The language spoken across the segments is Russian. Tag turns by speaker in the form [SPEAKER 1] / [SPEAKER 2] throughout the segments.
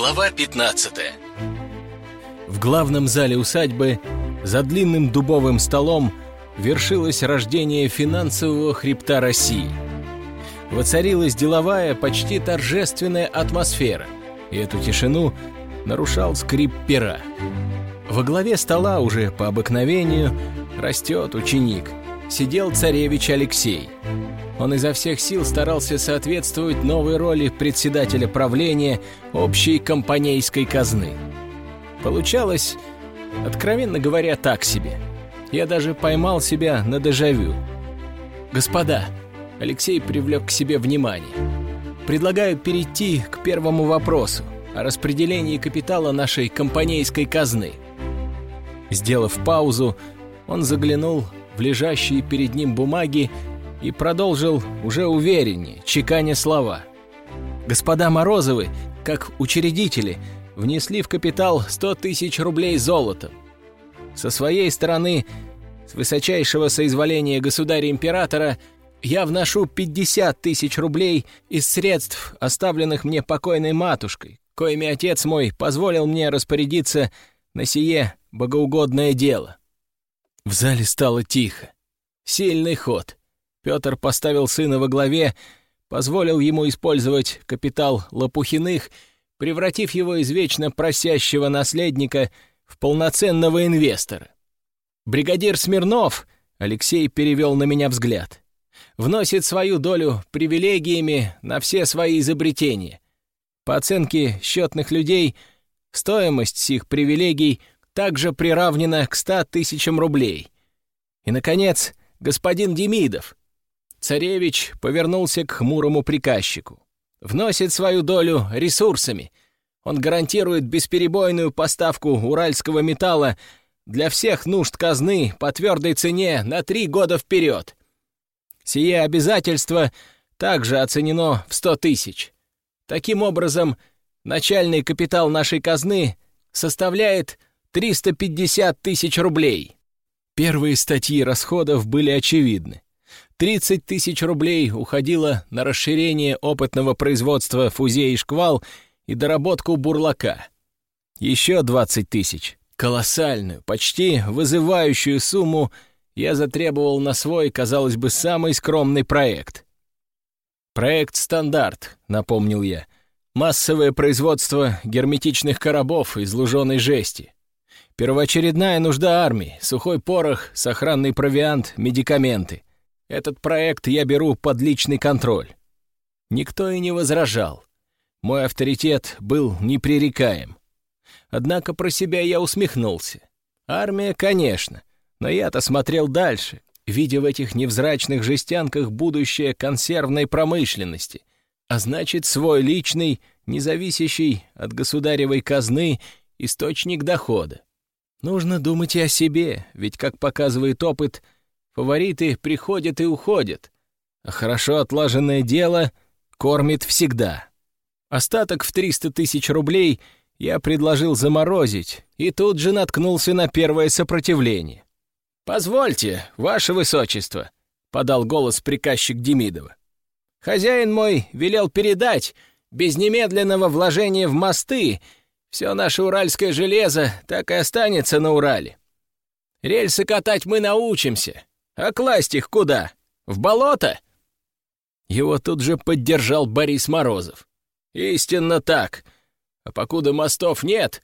[SPEAKER 1] Глава 15
[SPEAKER 2] В главном зале усадьбы за длинным дубовым столом вершилось рождение финансового хребта России. Воцарилась деловая, почти торжественная атмосфера, и эту тишину нарушал скрип пера. Во главе стола уже по обыкновению растет ученик. Сидел царевич Алексей. Он изо всех сил старался соответствовать новой роли председателя правления общей компанейской казны. Получалось, откровенно говоря, так себе. Я даже поймал себя на дежавю. «Господа», — Алексей привлек к себе внимание, «предлагаю перейти к первому вопросу о распределении капитала нашей компанейской казны». Сделав паузу, он заглянул в лежащие перед ним бумаги и продолжил уже увереннее, чеканя слова. «Господа Морозовы, как учредители, внесли в капитал 100 тысяч рублей золотом. Со своей стороны, с высочайшего соизволения государя-императора, я вношу 50 тысяч рублей из средств, оставленных мне покойной матушкой, коими отец мой позволил мне распорядиться на сие богоугодное дело. В зале стало тихо. Сильный ход. Петр поставил сына во главе, позволил ему использовать капитал Лопухиных, превратив его из вечно просящего наследника в полноценного инвестора. Бригадир Смирнов, Алексей перевел на меня взгляд, вносит свою долю привилегиями на все свои изобретения. По оценке счетных людей, стоимость сих привилегий также приравнена к ста тысячам рублей. И, наконец, господин Демидов. Царевич повернулся к хмурому приказчику. Вносит свою долю ресурсами. Он гарантирует бесперебойную поставку уральского металла для всех нужд казны по твердой цене на три года вперед. Сие обязательство также оценено в сто тысяч. Таким образом, начальный капитал нашей казны составляет 350 тысяч рублей. Первые статьи расходов были очевидны. 30 тысяч рублей уходило на расширение опытного производства фузей и шквал и доработку бурлака. Еще 20 тысяч, колоссальную, почти вызывающую сумму, я затребовал на свой, казалось бы, самый скромный проект. «Проект «Стандарт», — напомнил я. Массовое производство герметичных коробов из луженой жести. Первоочередная нужда армии, сухой порох, сохранный провиант, медикаменты. Этот проект я беру под личный контроль. Никто и не возражал. Мой авторитет был непререкаем. Однако про себя я усмехнулся. Армия, конечно, но я-то смотрел дальше, видя в этих невзрачных жестянках будущее консервной промышленности, а значит, свой личный, независящий от государевой казны, источник дохода. Нужно думать и о себе, ведь, как показывает опыт, фавориты приходят и уходят, а хорошо отлаженное дело кормит всегда. Остаток в 300 тысяч рублей я предложил заморозить и тут же наткнулся на первое сопротивление. «Позвольте, ваше высочество», — подал голос приказчик Демидова. «Хозяин мой велел передать без немедленного вложения в мосты все наше уральское железо так и останется на Урале. Рельсы катать мы научимся, а класть их куда? В болото?» Его тут же поддержал Борис Морозов. «Истинно так. А покуда мостов нет,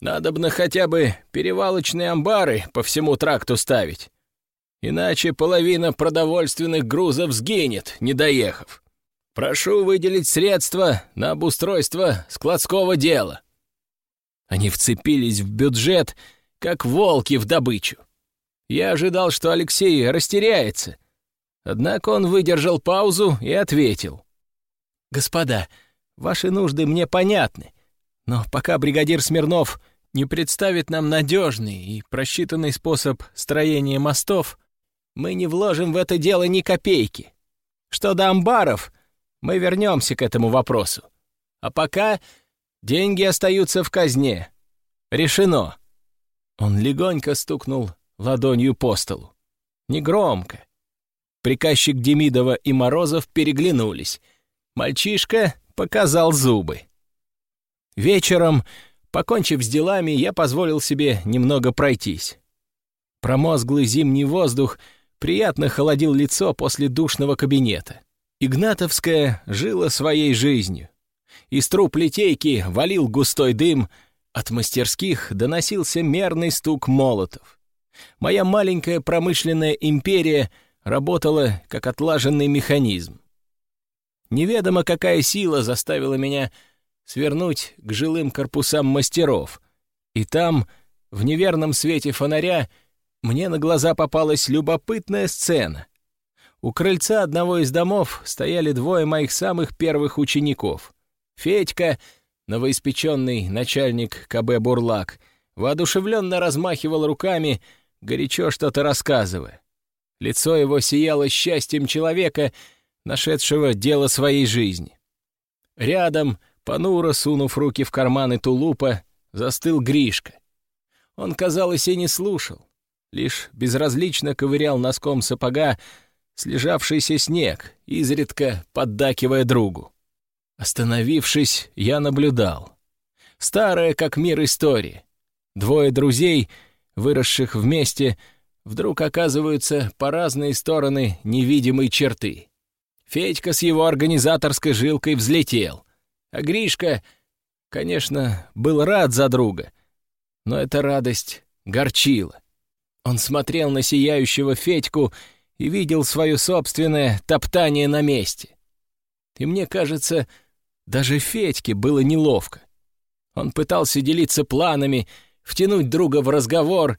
[SPEAKER 2] надо бы хотя бы перевалочные амбары по всему тракту ставить. Иначе половина продовольственных грузов сгинет, не доехав. Прошу выделить средства на обустройство складского дела». Они вцепились в бюджет, как волки в добычу. Я ожидал, что Алексей растеряется. Однако он выдержал паузу и ответил. «Господа, ваши нужды мне понятны, но пока бригадир Смирнов не представит нам надежный и просчитанный способ строения мостов, мы не вложим в это дело ни копейки. Что до амбаров, мы вернемся к этому вопросу. А пока Деньги остаются в казне. Решено. Он легонько стукнул ладонью по столу. Негромко. Приказчик Демидова и Морозов переглянулись. Мальчишка показал зубы. Вечером, покончив с делами, я позволил себе немного пройтись. Промозглый зимний воздух приятно холодил лицо после душного кабинета. Игнатовская жила своей жизнью. Из труб литейки валил густой дым, от мастерских доносился мерный стук молотов. Моя маленькая промышленная империя работала как отлаженный механизм. Неведомо какая сила заставила меня свернуть к жилым корпусам мастеров, и там, в неверном свете фонаря, мне на глаза попалась любопытная сцена. У крыльца одного из домов стояли двое моих самых первых учеников. Федька, новоиспеченный начальник КБ «Бурлак», воодушевленно размахивал руками, горячо что-то рассказывая. Лицо его сияло счастьем человека, нашедшего дело своей жизни. Рядом, понуро сунув руки в карманы тулупа, застыл Гришка. Он, казалось, и не слушал, лишь безразлично ковырял носком сапога слежавшийся снег, изредка поддакивая другу. Остановившись, я наблюдал. Старая, как мир, история. Двое друзей, выросших вместе, вдруг оказываются по разные стороны невидимой черты. Федька с его организаторской жилкой взлетел, а Гришка, конечно, был рад за друга, но эта радость горчила. Он смотрел на сияющего Федьку и видел свое собственное топтание на месте. И мне кажется, даже Федьке было неловко. Он пытался делиться планами, втянуть друга в разговор,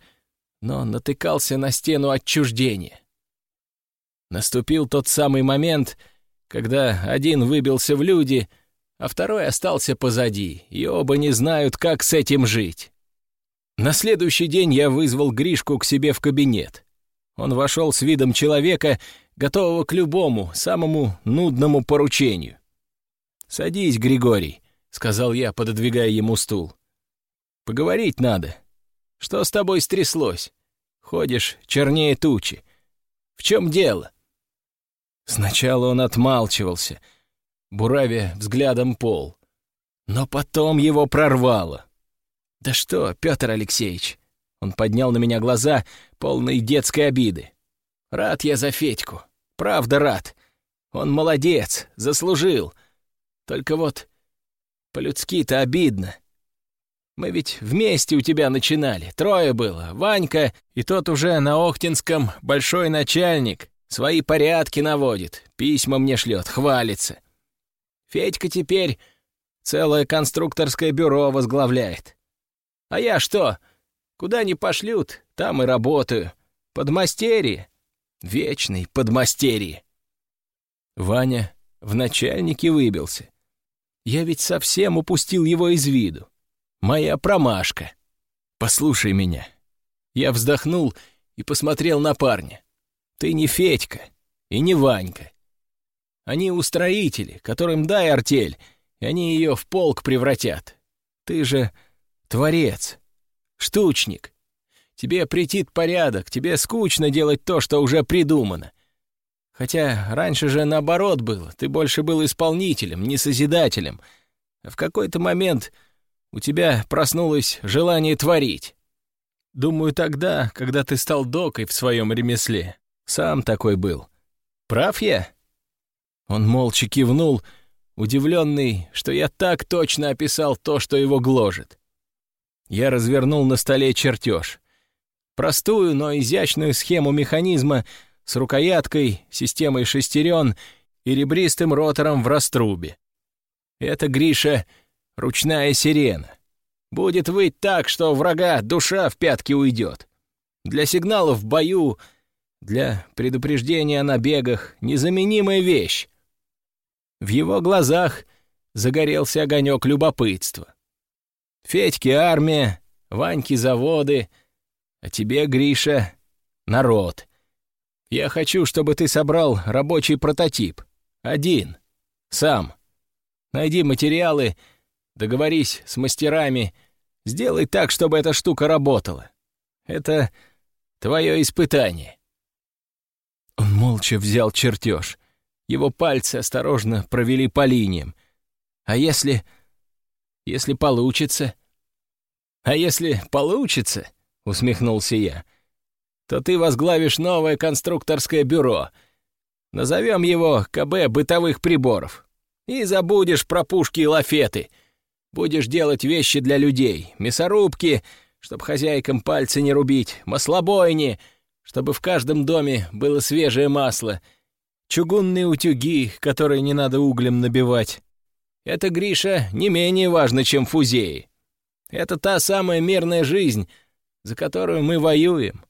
[SPEAKER 2] но натыкался на стену отчуждения. Наступил тот самый момент, когда один выбился в люди, а второй остался позади, и оба не знают, как с этим жить. На следующий день я вызвал Гришку к себе в кабинет. Он вошел с видом человека, готового к любому, самому нудному поручению. «Садись, Григорий», — сказал я, пододвигая ему стул. «Поговорить надо. Что с тобой стряслось? Ходишь чернее тучи. В чем дело?» Сначала он отмалчивался, буравя взглядом пол. Но потом его прорвало. «Да что, Петр Алексеевич, он поднял на меня глаза, полные детской обиды. «Рад я за Федьку. Правда рад. Он молодец, заслужил. Только вот по-людски-то обидно. Мы ведь вместе у тебя начинали. Трое было. Ванька и тот уже на Охтинском большой начальник. Свои порядки наводит, письма мне шлет, хвалится. Федька теперь целое конструкторское бюро возглавляет. А я что, Куда ни пошлют, там и работаю. Подмастерье. Вечный подмастерье. Ваня в начальнике выбился. Я ведь совсем упустил его из виду. Моя промашка. Послушай меня. Я вздохнул и посмотрел на парня. Ты не Федька и не Ванька. Они устроители, которым дай артель, и они ее в полк превратят. Ты же творец, штучник. Тебе претит порядок, тебе скучно делать то, что уже придумано. Хотя раньше же наоборот было, ты больше был исполнителем, не созидателем. А в какой-то момент у тебя проснулось желание творить. Думаю, тогда, когда ты стал докой в своем ремесле, сам такой был. Прав я?» Он молча кивнул, удивленный, что я так точно описал то, что его гложет. Я развернул на столе чертеж. Простую, но изящную схему механизма с рукояткой, системой шестерен и ребристым ротором в раструбе. Это, Гриша, ручная сирена. Будет выть так, что врага душа в пятки уйдет. Для сигналов в бою, для предупреждения о набегах незаменимая вещь. В его глазах загорелся огонек любопытства. Федьке армия, Ваньке заводы, а тебе, Гриша, народ. Я хочу, чтобы ты собрал рабочий прототип. Один. Сам. Найди материалы, договорись с мастерами, сделай так, чтобы эта штука работала. Это твое испытание. Он молча взял чертеж. Его пальцы осторожно провели по линиям. А если если получится». «А если получится», — усмехнулся я, — «то ты возглавишь новое конструкторское бюро. Назовем его КБ бытовых приборов. И забудешь про пушки и лафеты. Будешь делать вещи для людей, мясорубки, чтобы хозяйкам пальцы не рубить, маслобойни, чтобы в каждом доме было свежее масло, чугунные утюги, которые не надо углем набивать. Это, Гриша, не менее важно, чем фузеи. Это та самая мирная жизнь, за которую мы воюем.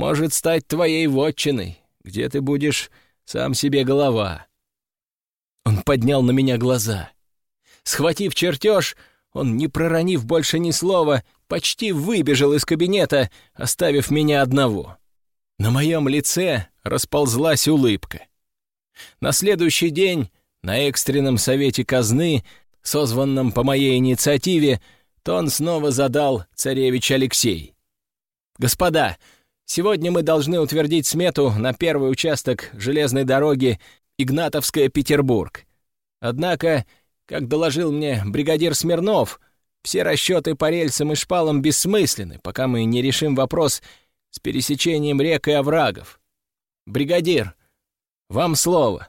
[SPEAKER 2] Может стать твоей вотчиной, где ты будешь сам себе голова. Он поднял на меня глаза. Схватив чертеж, он, не проронив больше ни слова, почти выбежал из кабинета, оставив меня одного. На моем лице расползлась улыбка. На следующий день на экстренном совете казны, созванном по моей инициативе, тон снова задал царевич Алексей. «Господа, сегодня мы должны утвердить смету на первый участок железной дороги Игнатовская-Петербург. Однако, как доложил мне бригадир Смирнов, все расчеты по рельсам и шпалам бессмысленны, пока мы не решим вопрос с пересечением рек и оврагов. Бригадир, вам слово.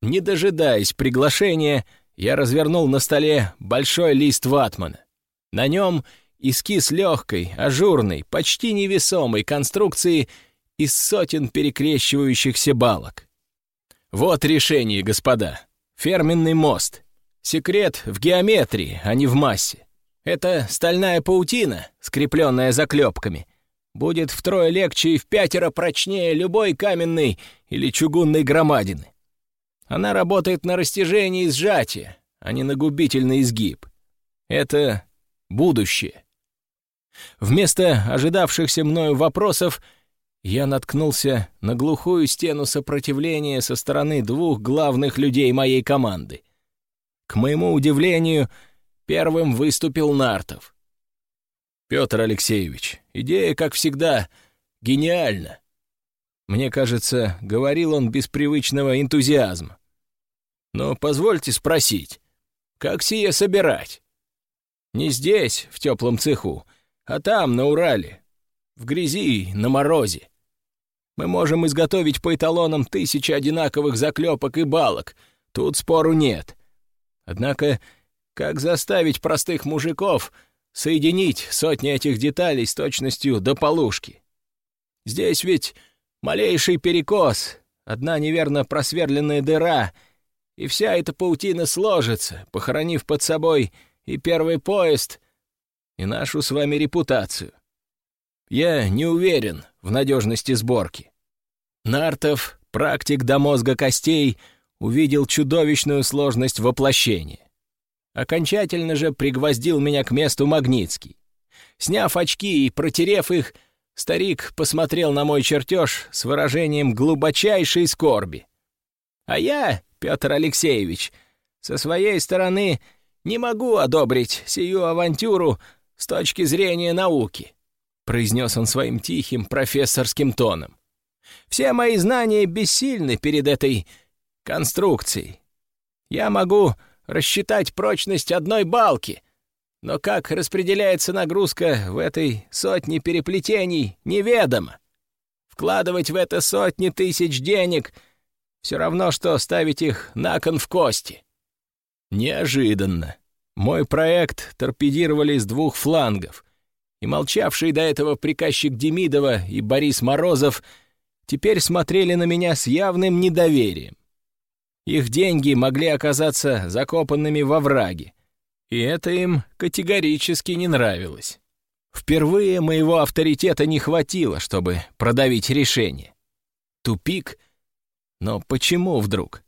[SPEAKER 2] Не дожидаясь приглашения, я развернул на столе большой лист ватмана. На нем эскиз легкой, ажурной, почти невесомой конструкции из сотен перекрещивающихся балок. Вот решение, господа. Ферменный мост. Секрет в геометрии, а не в массе. Это стальная паутина, скрепленная заклепками. Будет втрое легче и в пятеро прочнее любой каменной или чугунной громадины. Она работает на растяжение и сжатие, а не на губительный изгиб. Это будущее. Вместо ожидавшихся мною вопросов я наткнулся на глухую стену сопротивления со стороны двух главных людей моей команды. К моему удивлению, первым выступил Нартов. «Петр Алексеевич, идея, как всегда, гениальна. Мне кажется, говорил он без привычного энтузиазма. Но позвольте спросить, как сие собирать? Не здесь, в теплом цеху, а там, на Урале, в грязи, на морозе. Мы можем изготовить по эталонам тысячи одинаковых заклепок и балок, тут спору нет. Однако, как заставить простых мужиков соединить сотни этих деталей с точностью до полушки? Здесь ведь малейший перекос, одна неверно просверленная дыра — и вся эта паутина сложится, похоронив под собой и первый поезд, и нашу с вами репутацию. Я не уверен в надежности сборки. Нартов, практик до мозга костей, увидел чудовищную сложность воплощения. Окончательно же пригвоздил меня к месту Магнитский. Сняв очки и протерев их, старик посмотрел на мой чертеж с выражением глубочайшей скорби. А я Петр Алексеевич, со своей стороны не могу одобрить сию авантюру с точки зрения науки», — произнес он своим тихим профессорским тоном. «Все мои знания бессильны перед этой конструкцией. Я могу рассчитать прочность одной балки, но как распределяется нагрузка в этой сотне переплетений, неведомо. Вкладывать в это сотни тысяч денег — все равно, что ставить их на кон в кости. Неожиданно. Мой проект торпедировали с двух флангов, и молчавший до этого приказчик Демидова и Борис Морозов теперь смотрели на меня с явным недоверием. Их деньги могли оказаться закопанными во враге, и это им категорически не нравилось. Впервые моего авторитета не хватило, чтобы продавить решение. Тупик — но почему вдруг?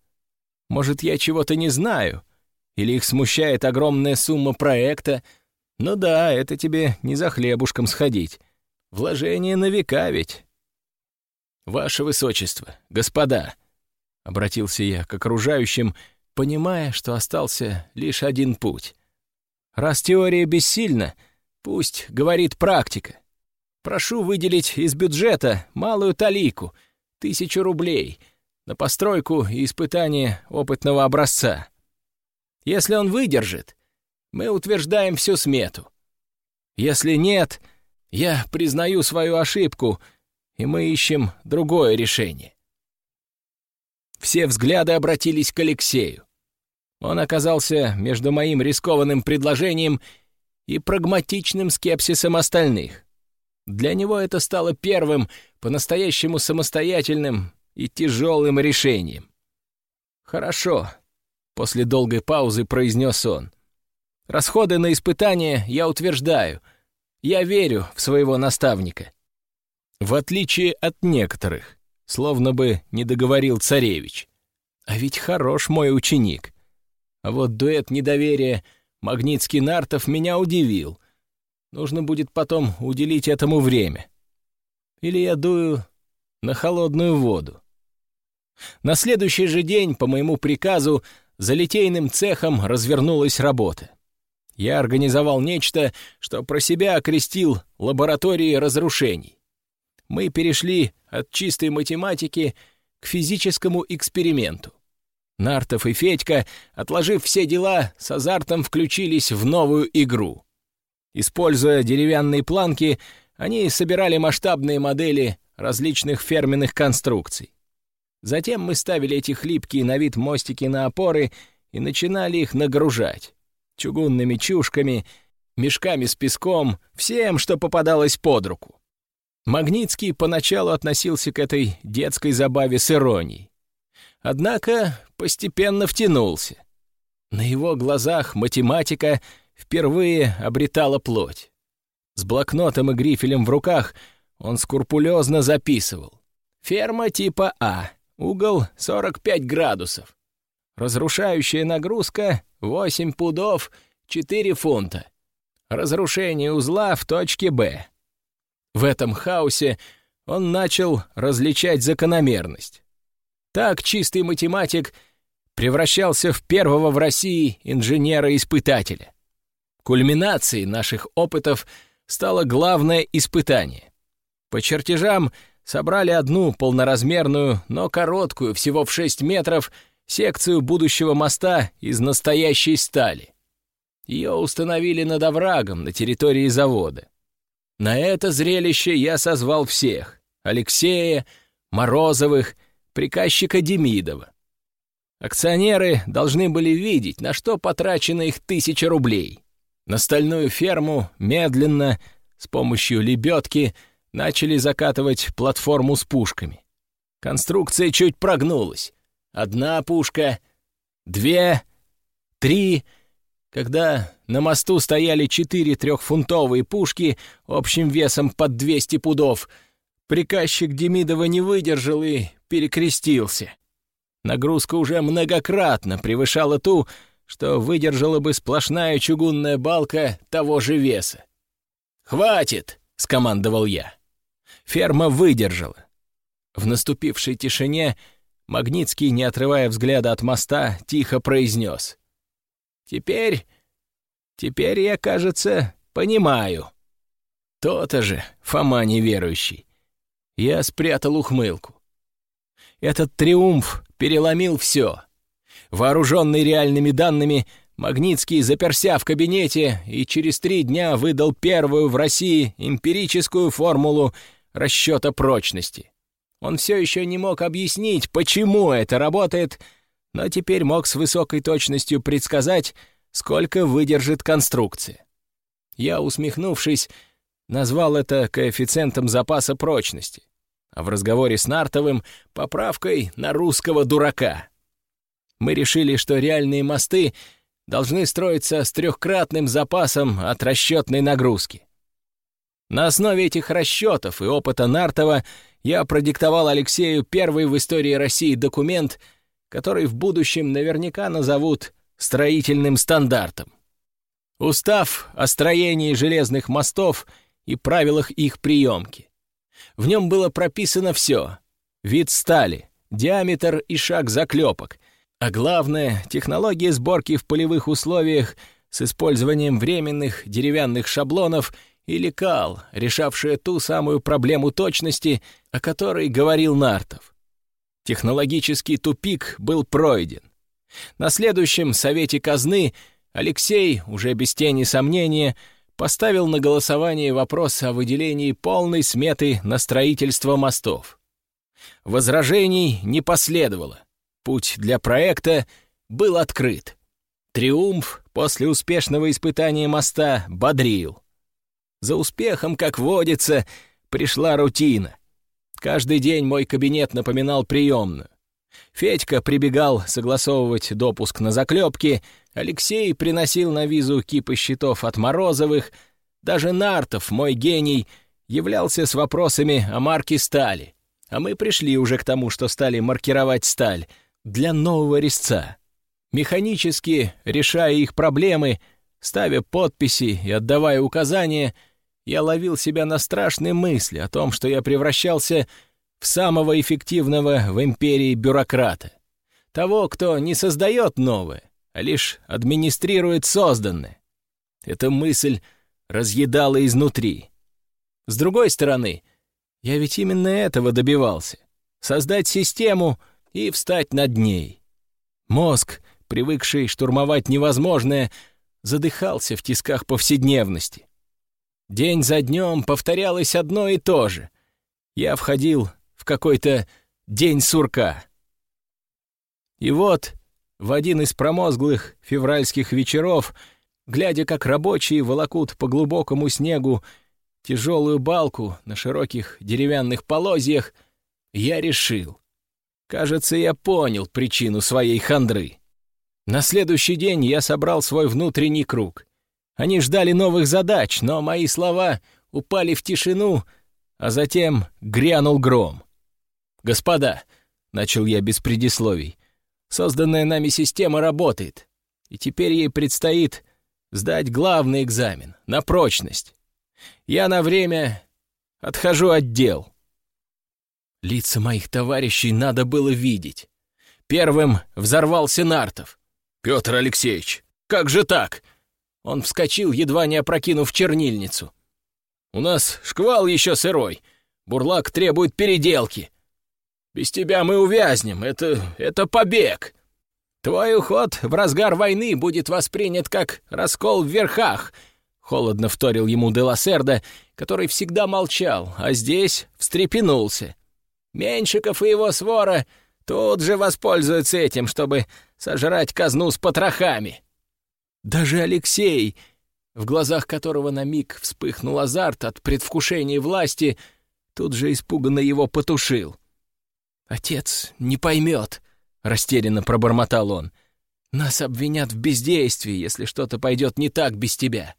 [SPEAKER 2] Может, я чего-то не знаю? Или их смущает огромная сумма проекта? Ну да, это тебе не за хлебушком сходить. Вложение на века ведь. «Ваше Высочество, господа!» — обратился я к окружающим, понимая, что остался лишь один путь. «Раз теория бессильна, пусть говорит практика. Прошу выделить из бюджета малую талику, тысячу рублей — на постройку и испытание опытного образца. Если он выдержит, мы утверждаем всю смету. Если нет, я признаю свою ошибку, и мы ищем другое решение. Все взгляды обратились к Алексею. Он оказался между моим рискованным предложением и прагматичным скепсисом остальных. Для него это стало первым, по-настоящему самостоятельным и тяжелым решением. «Хорошо», — после долгой паузы произнес он. «Расходы на испытания я утверждаю. Я верю в своего наставника». В отличие от некоторых, словно бы не договорил царевич. А ведь хорош мой ученик. А вот дуэт недоверия Магнитский-Нартов меня удивил. Нужно будет потом уделить этому время. Или я дую на холодную воду. На следующий же день, по моему приказу, за литейным цехом развернулась работа. Я организовал нечто, что про себя окрестил лабораторией разрушений. Мы перешли от чистой математики к физическому эксперименту. Нартов и Федька, отложив все дела, с азартом включились в новую игру. Используя деревянные планки, они собирали масштабные модели различных ферменных конструкций. Затем мы ставили эти хлипкие на вид мостики на опоры и начинали их нагружать. Чугунными чушками, мешками с песком, всем, что попадалось под руку. Магнитский поначалу относился к этой детской забаве с иронией. Однако постепенно втянулся. На его глазах математика впервые обретала плоть. С блокнотом и грифелем в руках он скрупулезно записывал. Ферма типа А, угол 45 градусов. Разрушающая нагрузка 8 пудов 4 фунта. Разрушение узла в точке Б. В этом хаосе он начал различать закономерность. Так чистый математик превращался в первого в России инженера-испытателя. Кульминацией наших опытов стало главное испытание. По чертежам собрали одну полноразмерную, но короткую, всего в 6 метров, секцию будущего моста из настоящей стали. Ее установили над оврагом на территории завода. На это зрелище я созвал всех — Алексея, Морозовых, приказчика Демидова. Акционеры должны были видеть, на что потрачено их тысяча рублей. На стальную ферму медленно, с помощью лебедки, начали закатывать платформу с пушками. Конструкция чуть прогнулась. Одна пушка, две, три — когда на мосту стояли четыре трехфунтовые пушки общим весом под 200 пудов, приказчик Демидова не выдержал и перекрестился. Нагрузка уже многократно превышала ту, что выдержала бы сплошная чугунная балка того же веса. «Хватит!» — скомандовал я. Ферма выдержала. В наступившей тишине Магнитский, не отрывая взгляда от моста, тихо произнес. Теперь... Теперь я, кажется, понимаю. То-то же, Фома неверующий. Я спрятал ухмылку. Этот триумф переломил все. Вооруженный реальными данными, Магнитский заперся в кабинете и через три дня выдал первую в России эмпирическую формулу расчета прочности. Он все еще не мог объяснить, почему это работает, но теперь мог с высокой точностью предсказать, сколько выдержит конструкция. Я, усмехнувшись, назвал это коэффициентом запаса прочности, а в разговоре с Нартовым — поправкой на русского дурака. Мы решили, что реальные мосты должны строиться с трехкратным запасом от расчетной нагрузки. На основе этих расчетов и опыта Нартова я продиктовал Алексею первый в истории России документ — который в будущем наверняка назовут строительным стандартом. Устав о строении железных мостов и правилах их приемки. В нем было прописано все — вид стали, диаметр и шаг заклепок, а главное — технология сборки в полевых условиях с использованием временных деревянных шаблонов или кал, решавшая ту самую проблему точности, о которой говорил Нартов. Технологический тупик был пройден. На следующем совете казны Алексей, уже без тени сомнения, поставил на голосование вопрос о выделении полной сметы на строительство мостов. Возражений не последовало. Путь для проекта был открыт. Триумф после успешного испытания моста бодрил. За успехом, как водится, пришла рутина. Каждый день мой кабинет напоминал приемную. Федька прибегал согласовывать допуск на заклепки, Алексей приносил на визу кипы счетов от Морозовых, даже Нартов, мой гений, являлся с вопросами о марке стали. А мы пришли уже к тому, что стали маркировать сталь для нового резца. Механически, решая их проблемы, ставя подписи и отдавая указания, я ловил себя на страшные мысли о том, что я превращался в самого эффективного в империи бюрократа. Того, кто не создает новое, а лишь администрирует созданное. Эта мысль разъедала изнутри. С другой стороны, я ведь именно этого добивался — создать систему и встать над ней. Мозг, привыкший штурмовать невозможное, задыхался в тисках повседневности. День за днем повторялось одно и то же. Я входил в какой-то день сурка. И вот в один из промозглых февральских вечеров, глядя, как рабочие волокут по глубокому снегу тяжелую балку на широких деревянных полозьях, я решил. Кажется, я понял причину своей хандры. На следующий день я собрал свой внутренний круг. Они ждали новых задач, но мои слова упали в тишину, а затем грянул гром. «Господа», — начал я без предисловий, — «созданная нами система работает, и теперь ей предстоит сдать главный экзамен на прочность. Я на время отхожу от дел». Лица моих товарищей надо было видеть. Первым взорвался Нартов. «Петр Алексеевич, как же так?» Он вскочил, едва не опрокинув чернильницу. «У нас шквал еще сырой. Бурлак требует переделки. Без тебя мы увязнем. Это... это побег. Твой уход в разгар войны будет воспринят как раскол в верхах», — холодно вторил ему Деласерда, который всегда молчал, а здесь встрепенулся. «Меньшиков и его свора тут же воспользуются этим, чтобы сожрать казну с потрохами». Даже Алексей, в глазах которого на миг вспыхнул азарт от предвкушения власти, тут же испуганно его потушил. «Отец не поймет», — растерянно пробормотал он. «Нас обвинят в бездействии, если что-то пойдет не так без тебя».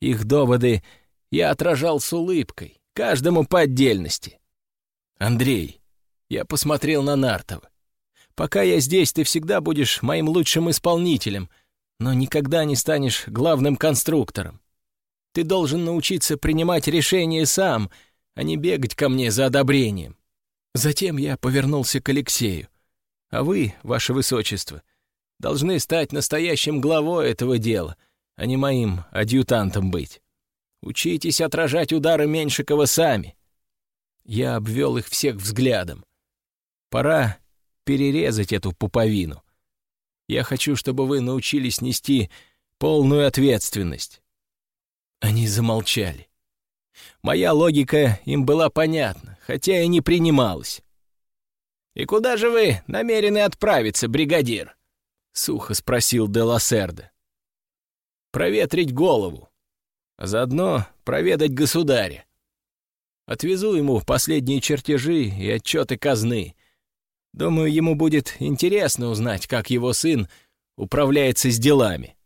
[SPEAKER 2] Их доводы я отражал с улыбкой, каждому по отдельности. «Андрей», — я посмотрел на Нартова, «пока я здесь, ты всегда будешь моим лучшим исполнителем, но никогда не станешь главным конструктором. Ты должен научиться принимать решения сам, а не бегать ко мне за одобрением. Затем я повернулся к Алексею. А вы, ваше высочество, должны стать настоящим главой этого дела, а не моим адъютантом быть. Учитесь отражать удары Меньшикова сами. Я обвел их всех взглядом. Пора перерезать эту пуповину. Я хочу, чтобы вы научились нести полную ответственность. Они замолчали. Моя логика им была понятна, хотя и не принималась. «И куда же вы намерены отправиться, бригадир?» — сухо спросил де Лассерде. «Проветрить голову, а заодно проведать государя. Отвезу ему последние чертежи и отчеты казны. Думаю, ему будет интересно узнать, как его сын управляется с делами».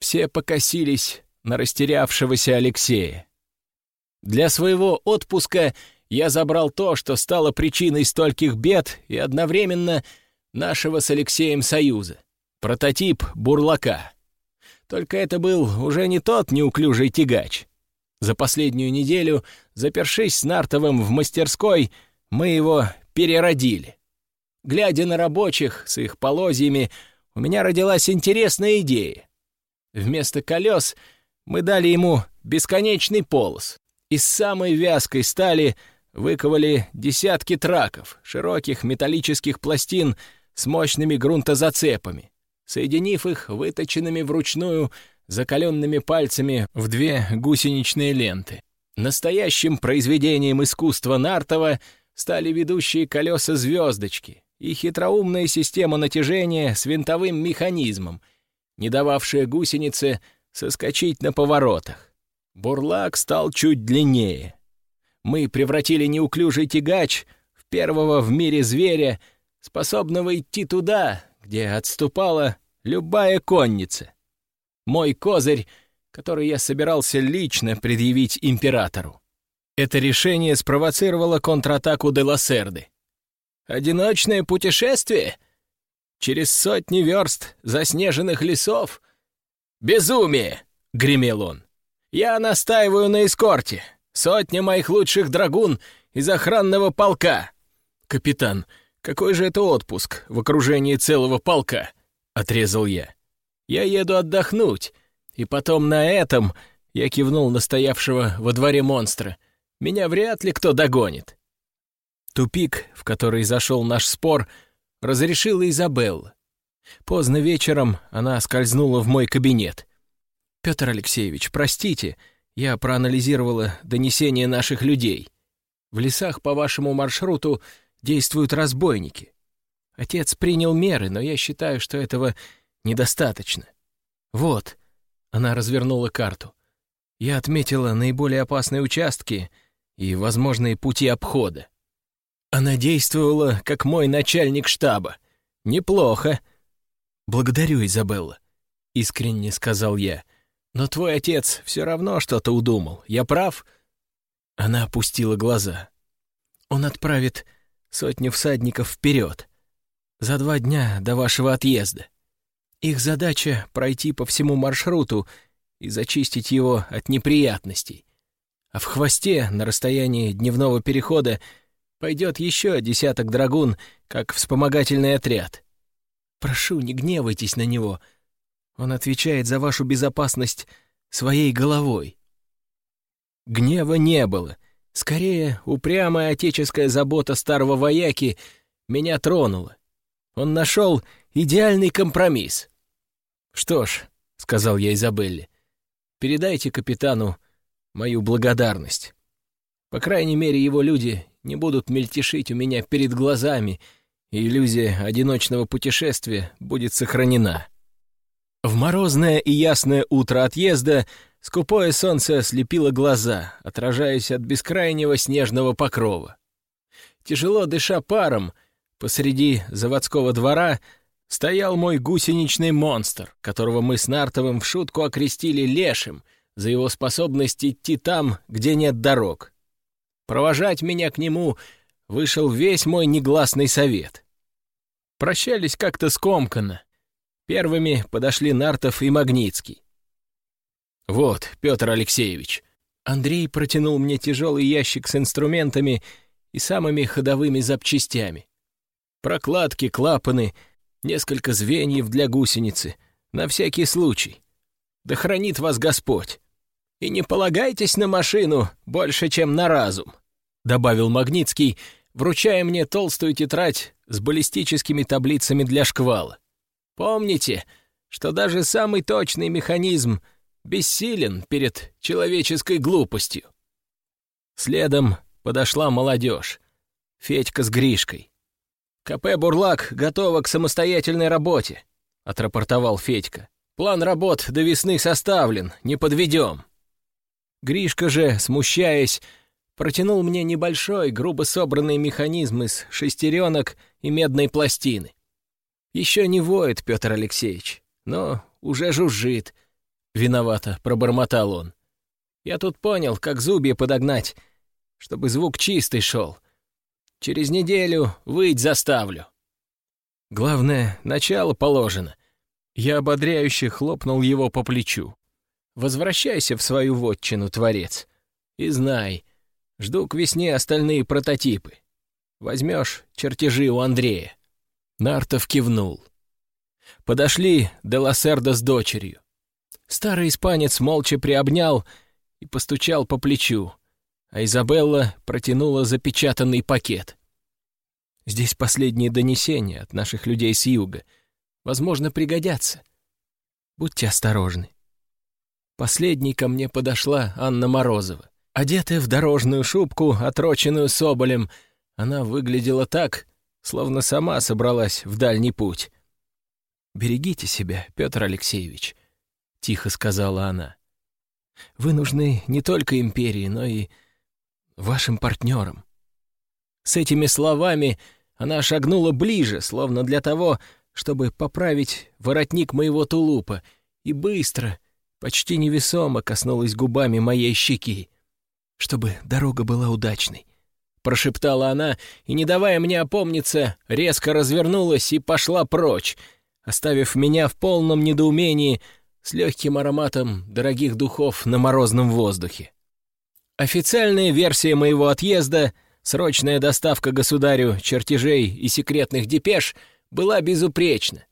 [SPEAKER 2] Все покосились на растерявшегося Алексея. Для своего отпуска я забрал то, что стало причиной стольких бед и одновременно нашего с Алексеем союза. Прототип бурлака. Только это был уже не тот неуклюжий тягач. За последнюю неделю, запершись с Нартовым в мастерской, мы его переродили. Глядя на рабочих с их полозьями, у меня родилась интересная идея. Вместо колес мы дали ему бесконечный полос. Из самой вязкой стали выковали десятки траков, широких металлических пластин с мощными грунтозацепами. соединив их выточенными вручную закаленными пальцами в две гусеничные ленты. Настоящим произведением искусства Нартова стали ведущие колеса звездочки и хитроумная система натяжения с винтовым механизмом, не дававшая гусенице соскочить на поворотах. Бурлак стал чуть длиннее. Мы превратили неуклюжий тягач в первого в мире зверя, способного идти туда, где отступала любая конница. Мой козырь, который я собирался лично предъявить императору. Это решение спровоцировало контратаку де Лассерды. «Одиночное путешествие? Через сотни верст заснеженных лесов? Безумие!» — гремел он. «Я настаиваю на эскорте. Сотня моих лучших драгун из охранного полка. Капитан, какой же это отпуск в окружении целого полка?» — отрезал я. «Я еду отдохнуть, и потом на этом...» — я кивнул на стоявшего во дворе монстра — меня вряд ли кто догонит. Тупик, в который зашел наш спор, разрешила Изабелла. Поздно вечером она скользнула в мой кабинет. «Петр Алексеевич, простите, я проанализировала донесения наших людей. В лесах по вашему маршруту действуют разбойники. Отец принял меры, но я считаю, что этого недостаточно. Вот, она развернула карту. Я отметила наиболее опасные участки — и возможные пути обхода. Она действовала, как мой начальник штаба. Неплохо. Благодарю, Изабелла, — искренне сказал я. Но твой отец все равно что-то удумал. Я прав? Она опустила глаза. Он отправит сотню всадников вперед. За два дня до вашего отъезда. Их задача — пройти по всему маршруту и зачистить его от неприятностей а в хвосте, на расстоянии дневного перехода, пойдет еще десяток драгун, как вспомогательный отряд. Прошу, не гневайтесь на него. Он отвечает за вашу безопасность своей головой. Гнева не было. Скорее, упрямая отеческая забота старого вояки меня тронула. Он нашел идеальный компромисс. «Что ж», — сказал я Изабелле, — «передайте капитану мою благодарность. По крайней мере, его люди не будут мельтешить у меня перед глазами, и иллюзия одиночного путешествия будет сохранена. В морозное и ясное утро отъезда скупое солнце слепило глаза, отражаясь от бескрайнего снежного покрова. Тяжело дыша паром, посреди заводского двора стоял мой гусеничный монстр, которого мы с Нартовым в шутку окрестили Лешим — за его способность идти там, где нет дорог. Провожать меня к нему вышел весь мой негласный совет. Прощались как-то скомканно. Первыми подошли Нартов и Магнитский. «Вот, Петр Алексеевич». Андрей протянул мне тяжелый ящик с инструментами и самыми ходовыми запчастями. Прокладки, клапаны, несколько звеньев для гусеницы, на всякий случай. Да хранит вас Господь. И не полагайтесь на машину больше, чем на разум», — добавил Магнитский, вручая мне толстую тетрадь с баллистическими таблицами для шквала. «Помните, что даже самый точный механизм бессилен перед человеческой глупостью». Следом подошла молодежь, Федька с Гришкой. «КП «Бурлак» готова к самостоятельной работе», — отрапортовал Федька. План работ до весны составлен, не подведем. Гришка же, смущаясь, протянул мне небольшой, грубо собранный механизм из шестеренок и медной пластины. Еще не воет Петр Алексеевич, но уже жужжит. Виновато, пробормотал он. Я тут понял, как зубья подогнать, чтобы звук чистый шел. Через неделю выть заставлю. Главное, начало положено. Я ободряюще хлопнул его по плечу. «Возвращайся в свою вотчину, Творец, и знай, жду к весне остальные прототипы. Возьмешь чертежи у Андрея». Нартов кивнул. Подошли Деласердо с дочерью. Старый испанец молча приобнял и постучал по плечу, а Изабелла протянула запечатанный пакет. Здесь последние донесения от наших людей с юга — Возможно, пригодятся. Будьте осторожны. Последней ко мне подошла Анна Морозова. Одетая в дорожную шубку, отроченную соболем, она выглядела так, словно сама собралась в дальний путь. «Берегите себя, Петр Алексеевич», — тихо сказала она. «Вы нужны не только империи, но и вашим партнерам». С этими словами она шагнула ближе, словно для того, чтобы поправить воротник моего тулупа, и быстро, почти невесомо коснулась губами моей щеки, чтобы дорога была удачной. Прошептала она, и, не давая мне опомниться, резко развернулась и пошла прочь, оставив меня в полном недоумении с легким ароматом дорогих духов на морозном воздухе. Официальная версия моего отъезда — Срочная доставка государю чертежей и секретных депеш была безупречна.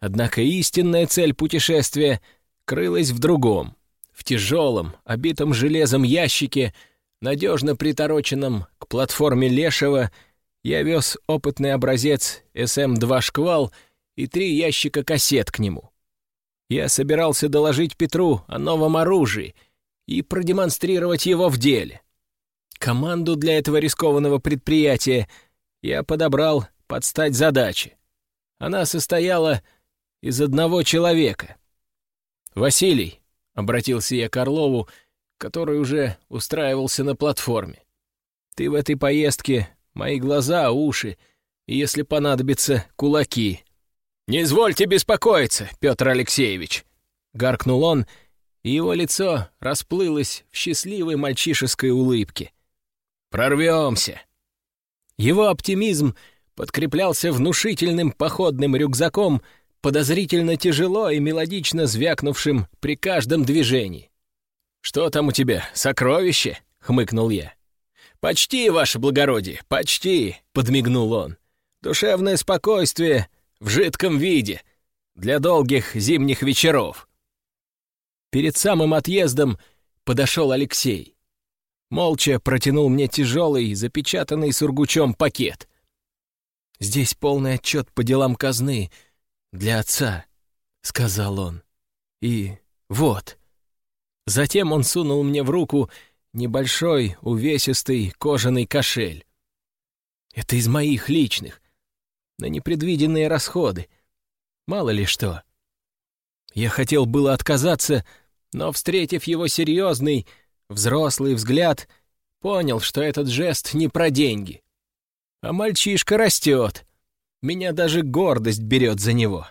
[SPEAKER 2] Однако истинная цель путешествия крылась в другом. В тяжелом, обитом железом ящике, надежно притороченном к платформе Лешего, я вез опытный образец СМ-2 «Шквал» и три ящика кассет к нему. Я собирался доложить Петру о новом оружии и продемонстрировать его в деле. Команду для этого рискованного предприятия я подобрал под стать задачи. Она состояла из одного человека. «Василий», — обратился я к Орлову, который уже устраивался на платформе, «ты в этой поездке мои глаза, уши и, если понадобится, кулаки». «Не извольте беспокоиться, Петр Алексеевич», — гаркнул он, и его лицо расплылось в счастливой мальчишеской улыбке. Прорвемся!» Его оптимизм подкреплялся внушительным походным рюкзаком, подозрительно тяжело и мелодично звякнувшим при каждом движении. «Что там у тебя, сокровище?» — хмыкнул я. «Почти, ваше благородие, почти!» — подмигнул он. «Душевное спокойствие в жидком виде для долгих зимних вечеров». Перед самым отъездом подошел Алексей молча протянул мне тяжелый, запечатанный сургучом пакет. «Здесь полный отчет по делам казны для отца», — сказал он. «И вот». Затем он сунул мне в руку небольшой, увесистый кожаный кошель. Это из моих личных, на непредвиденные расходы. Мало ли что. Я хотел было отказаться, но, встретив его серьезный, Взрослый взгляд понял, что этот жест не про деньги. А мальчишка растет. Меня даже гордость берет за него.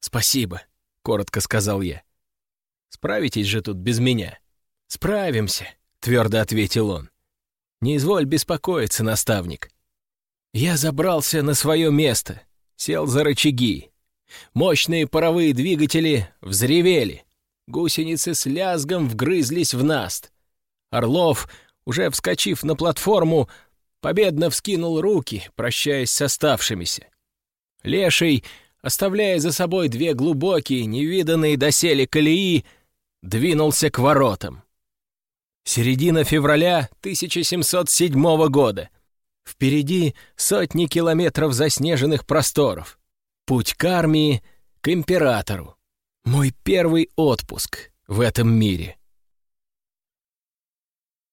[SPEAKER 2] «Спасибо», — коротко сказал я. «Справитесь же тут без меня». «Справимся», — твердо ответил он. «Не изволь беспокоиться, наставник». Я забрался на свое место, сел за рычаги. Мощные паровые двигатели взревели. Гусеницы с лязгом вгрызлись в наст. Орлов, уже вскочив на платформу, победно вскинул руки, прощаясь с оставшимися. Леший, оставляя за собой две глубокие, невиданные доселе колеи, двинулся к воротам. Середина февраля 1707 года. Впереди сотни километров заснеженных просторов. Путь к армии, к императору. Мой первый отпуск в этом мире.